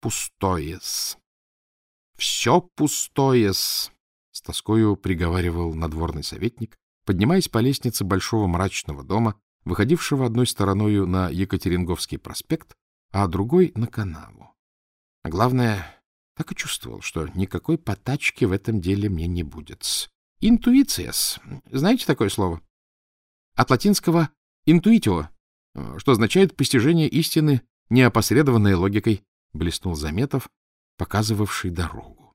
пустое-с. Все пустое-с, с тоскою приговаривал надворный советник, поднимаясь по лестнице большого мрачного дома, выходившего одной стороною на Екатеринговский проспект, а другой — на канаву. А главное, так и чувствовал, что никакой потачки в этом деле мне не будет. интуиция Знаете такое слово? От латинского «intuitio», что означает «постижение истины, неопосредованной логикой», блеснул Заметов, показывавший дорогу.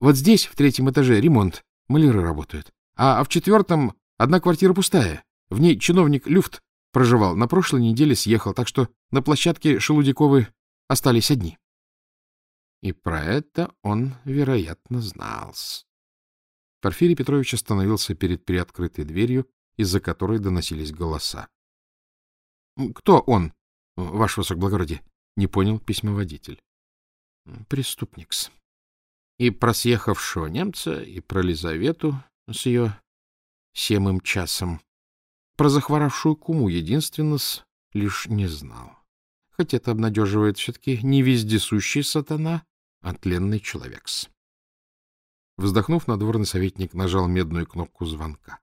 Вот здесь, в третьем этаже, ремонт, маляры работают. А в четвертом одна квартира пустая. В ней чиновник Люфт проживал, на прошлой неделе съехал, так что на площадке Шелудяковы остались одни. И про это он, вероятно, знал. Порфирий Петрович остановился перед приоткрытой дверью, из-за которой доносились голоса. — Кто он, ваше высокоблагородие? — не понял письмоводитель. — Преступникс. И про съехавшего немца, и про Лизавету с ее семым часом. Про захворавшую куму единственно лишь не знал. Хоть это обнадеживает все-таки не вездесущий сатана, а тленный человек-с. Вздохнув, надворный советник нажал медную кнопку звонка.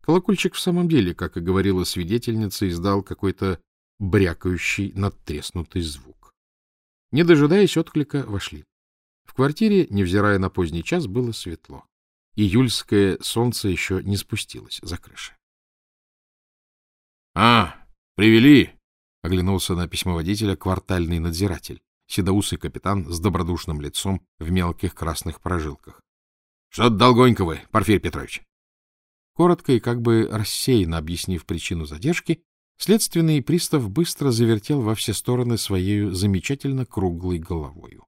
Колокольчик в самом деле, как и говорила свидетельница, издал какой-то брякающий, надтреснутый звук. Не дожидаясь отклика, вошли. В квартире, невзирая на поздний час, было светло. Июльское солнце еще не спустилось за крыши. — А, привели! — оглянулся на письмоводителя квартальный надзиратель седоусый капитан с добродушным лицом в мелких красных прожилках. — Что-то долгонько вы, Порфирий Петрович. Коротко и как бы рассеянно объяснив причину задержки, следственный пристав быстро завертел во все стороны своей замечательно круглой головою.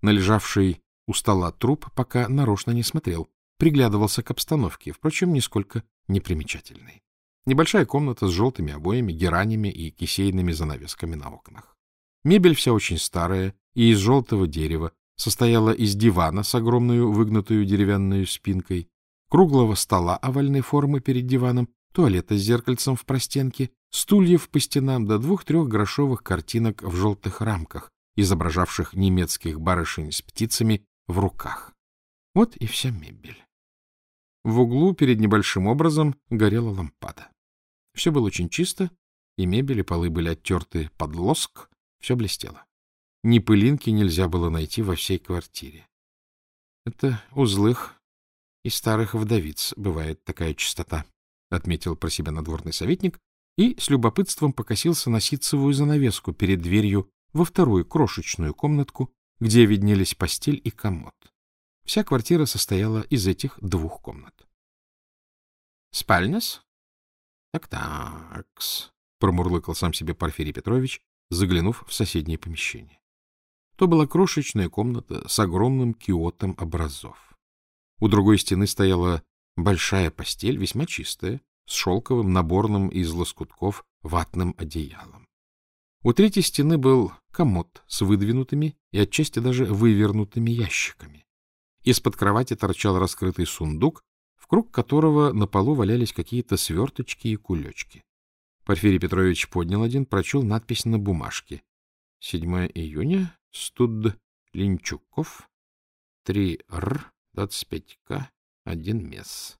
Належавший у стола труп пока нарочно не смотрел, приглядывался к обстановке, впрочем, нисколько непримечательной. Небольшая комната с желтыми обоями, геранями и кисейными занавесками на окнах. Мебель вся очень старая и из желтого дерева, состояла из дивана с огромной выгнутую деревянной спинкой, круглого стола овальной формы перед диваном, туалета с зеркальцем в простенке, стульев по стенам до двух-трех грошовых картинок в желтых рамках, изображавших немецких барышень с птицами в руках. Вот и вся мебель. В углу перед небольшим образом горела лампада. Все было очень чисто, и мебель и полы были оттерты под лоск, все блестело. Ни пылинки нельзя было найти во всей квартире. Это у злых и старых вдовиц бывает такая чистота, — отметил про себя надворный советник и с любопытством покосился на ситцевую занавеску перед дверью во вторую крошечную комнатку, где виднелись постель и комод. Вся квартира состояла из этих двух комнат. — Спальня-с? — Так-такс, — промурлыкал сам себе Порфирий Петрович, заглянув в соседнее помещение. То была крошечная комната с огромным киотом образов. У другой стены стояла большая постель, весьма чистая, с шелковым наборным из лоскутков ватным одеялом. У третьей стены был комод с выдвинутыми и отчасти даже вывернутыми ящиками. Из-под кровати торчал раскрытый сундук, в круг которого на полу валялись какие-то сверточки и кулечки. Порфирий Петрович поднял один, прочел надпись на бумажке. 7 июня, студ Линчуков, 3Р, 25К, 1 мес. —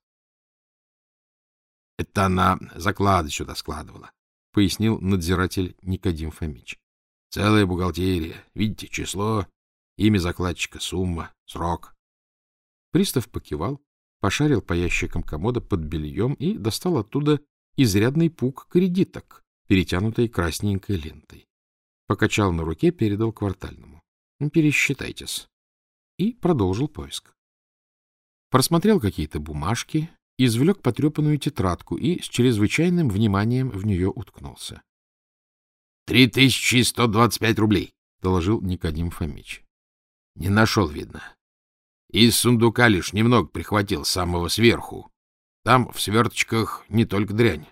Это она заклады сюда складывала, — пояснил надзиратель Никодим Фомич. — Целая бухгалтерия. Видите, число, имя закладчика, сумма, срок. Пристав покивал, пошарил по ящикам комода под бельем и достал оттуда изрядный пук кредиток, перетянутый красненькой лентой. Покачал на руке, передал квартальному. «Ну, — Пересчитайтесь. И продолжил поиск. Просмотрел какие-то бумажки, извлек потрепанную тетрадку и с чрезвычайным вниманием в нее уткнулся. — Три тысячи сто двадцать пять рублей, — доложил Никодим Фомич. — Не нашел, видно. Из сундука лишь немного прихватил самого сверху. Там в сверточках не только дрянь.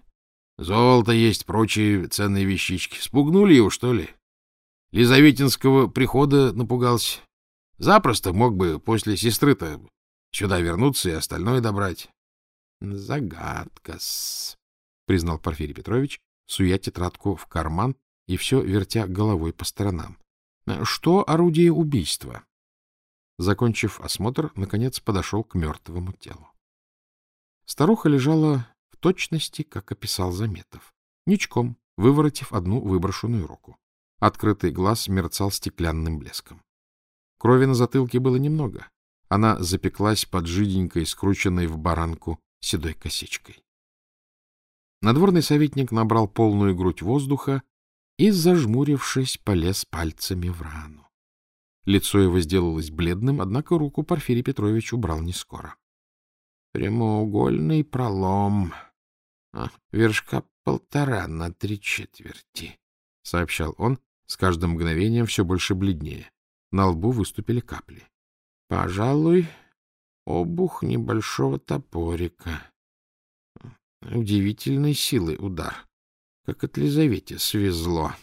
Золото есть, прочие ценные вещички. Спугнули его, что ли? Лизаветинского прихода напугался. Запросто мог бы после сестры-то сюда вернуться и остальное добрать. — Загадка-с, — признал Порфирий Петрович, суя тетрадку в карман и все вертя головой по сторонам. —— Что орудие убийства? Закончив осмотр, наконец подошел к мертвому телу. Старуха лежала в точности, как описал Заметов, ничком, выворотив одну выброшенную руку. Открытый глаз мерцал стеклянным блеском. Крови на затылке было немного. Она запеклась под жиденькой, скрученной в баранку седой косичкой. Надворный советник набрал полную грудь воздуха и, зажмурившись, полез пальцами в рану. Лицо его сделалось бледным, однако руку Порфирий Петрович убрал не скоро. Прямоугольный пролом. А, вершка полтора на три четверти, — сообщал он, с каждым мгновением все больше бледнее. На лбу выступили капли. — Пожалуй, обух небольшого топорика. Удивительной силы удар. Как от Лизавете свезло.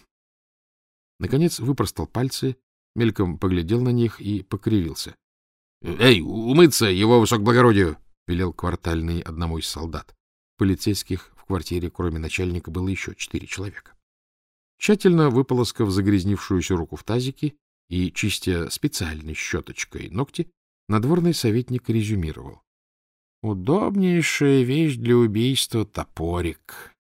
Наконец выпростал пальцы, мельком поглядел на них и покривился. — Эй, умыться, его высокоблагородию! — велел квартальный одному из солдат. Полицейских в квартире, кроме начальника, было еще четыре человека. Тщательно выполоскав загрязнившуюся руку в тазике и чистя специальной щеточкой ногти, надворный советник резюмировал. Удобнейшая вещь для убийства — топорик.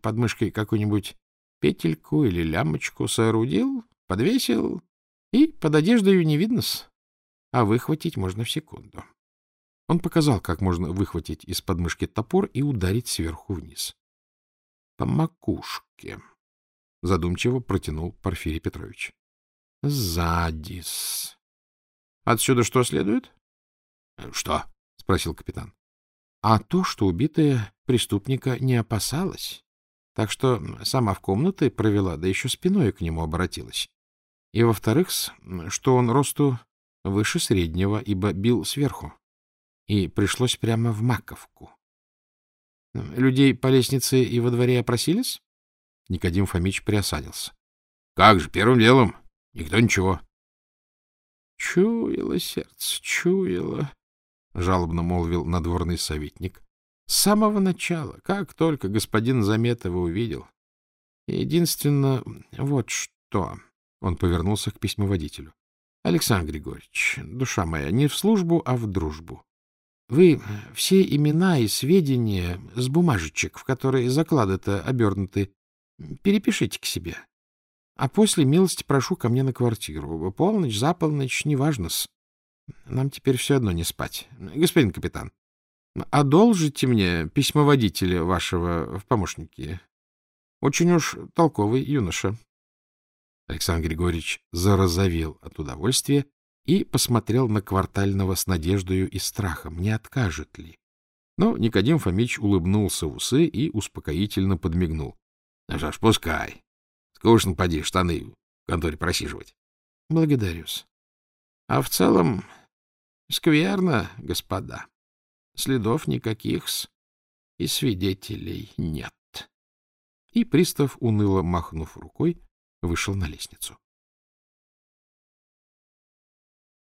Под мышкой какую-нибудь петельку или лямочку соорудил, подвесил, и под одеждой не видно-с, а выхватить можно в секунду. Он показал, как можно выхватить из подмышки топор и ударить сверху вниз. — По макушке, — задумчиво протянул Порфирий Петрович. — Сзади-с. — Отсюда что следует? — Что? — спросил капитан. — А то, что убитая преступника не опасалась, так что сама в комнаты провела, да еще спиной к нему обратилась. И, во-вторых, что он росту выше среднего, ибо бил сверху и пришлось прямо в Маковку. Людей по лестнице и во дворе опросились? Никодим Фомич приосадился. — Как же, первым делом. Никто ничего. — Чуяло сердце, чуяло, — жалобно молвил надворный советник. — С самого начала, как только господин Заметова увидел. Единственно, вот что... Он повернулся к письмоводителю. — Александр Григорьевич, душа моя, не в службу, а в дружбу. Вы все имена и сведения с бумажечек, в которые заклады-то обернуты, перепишите к себе. А после милости прошу ко мне на квартиру. Полночь, за полночь, неважно-с. Нам теперь все одно не спать. Господин капитан, одолжите мне письмоводителя вашего в помощники. Очень уж толковый юноша. Александр Григорьевич зарозовел от удовольствия и посмотрел на квартального с надеждою и страхом, не откажет ли. Но Никодим Фомич улыбнулся в усы и успокоительно подмигнул. — Ну что ж, пускай. Скучно, поди, штаны в конторе просиживать. — Благодарю-с. А в целом скверно, господа. Следов никаких-с и свидетелей нет. И пристав, уныло махнув рукой, вышел на лестницу.